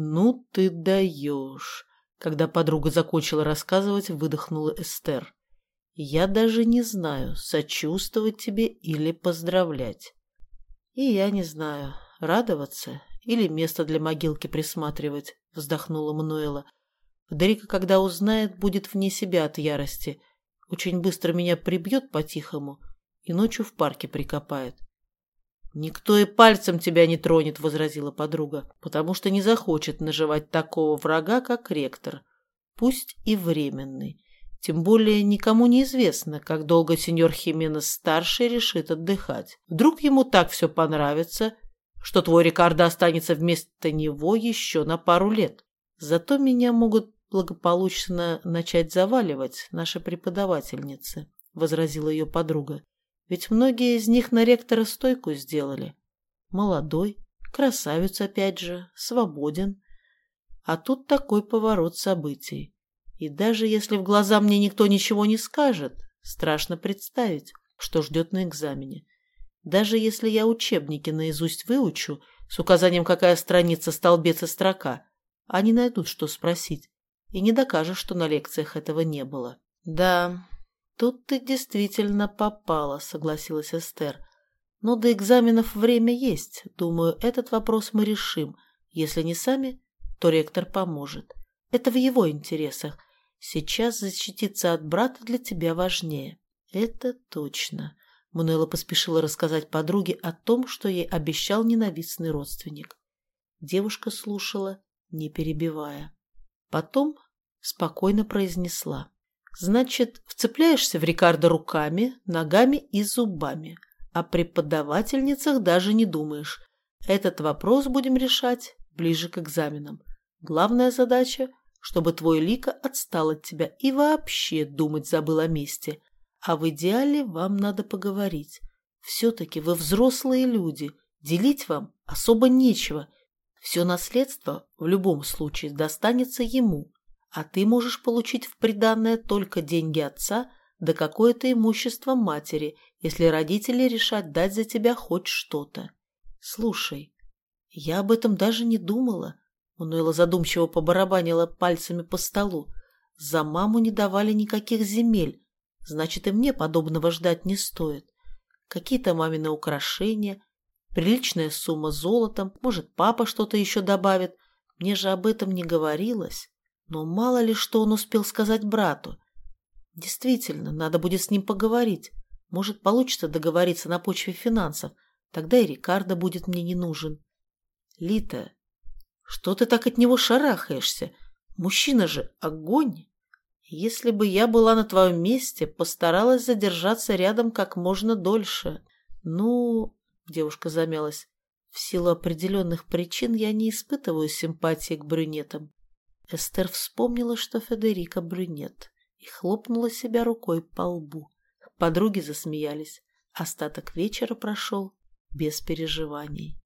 «Ну ты даешь!» Когда подруга закончила рассказывать, выдохнула Эстер. «Я даже не знаю, сочувствовать тебе или поздравлять». «И я не знаю, радоваться или место для могилки присматривать», — вздохнула Мануэла. «Федерика, когда узнает, будет вне себя от ярости. Очень быстро меня прибьет по-тихому и ночью в парке прикопает». «Никто и пальцем тебя не тронет», — возразила подруга, «потому что не захочет наживать такого врага, как ректор, пусть и временный. Тем более никому не известно, как долго сеньор Хименес-старший решит отдыхать. Вдруг ему так все понравится, что твой Рикардо останется вместо него еще на пару лет. Зато меня могут благополучно начать заваливать наши преподавательницы», — возразила ее подруга. Ведь многие из них на ректора стойку сделали. Молодой, красавец опять же, свободен. А тут такой поворот событий. И даже если в глаза мне никто ничего не скажет, страшно представить, что ждет на экзамене. Даже если я учебники наизусть выучу с указанием, какая страница, столбец и строка, они найдут, что спросить, и не докажешь, что на лекциях этого не было. Да, «Тут ты действительно попала», — согласилась Эстер. «Но до экзаменов время есть. Думаю, этот вопрос мы решим. Если не сами, то ректор поможет. Это в его интересах. Сейчас защититься от брата для тебя важнее». «Это точно», — Мануэла поспешила рассказать подруге о том, что ей обещал ненавистный родственник. Девушка слушала, не перебивая. Потом спокойно произнесла. Значит, вцепляешься в Рикардо руками, ногами и зубами. О преподавательницах даже не думаешь. Этот вопрос будем решать ближе к экзаменам. Главная задача, чтобы твой Лика отстал от тебя и вообще думать забыл о месте. А в идеале вам надо поговорить. Все-таки вы взрослые люди, делить вам особо нечего. Все наследство в любом случае достанется ему, а ты можешь получить в приданное только деньги отца да какое-то имущество матери, если родители решат дать за тебя хоть что-то. Слушай, я об этом даже не думала. Мануэла задумчиво побарабанила пальцами по столу. За маму не давали никаких земель, значит и мне подобного ждать не стоит. Какие-то мамины украшения, приличная сумма золотом, может, папа что-то еще добавит. Мне же об этом не говорилось. Но мало ли что он успел сказать брату. Действительно, надо будет с ним поговорить. Может, получится договориться на почве финансов. Тогда и Рикардо будет мне не нужен. Лита, что ты так от него шарахаешься? Мужчина же огонь. Если бы я была на твоем месте, постаралась задержаться рядом как можно дольше. Ну, девушка замялась, в силу определенных причин я не испытываю симпатии к брюнетам. Эстер вспомнила, что Федерика брюнет, и хлопнула себя рукой по лбу. Подруги засмеялись. Остаток вечера прошел без переживаний.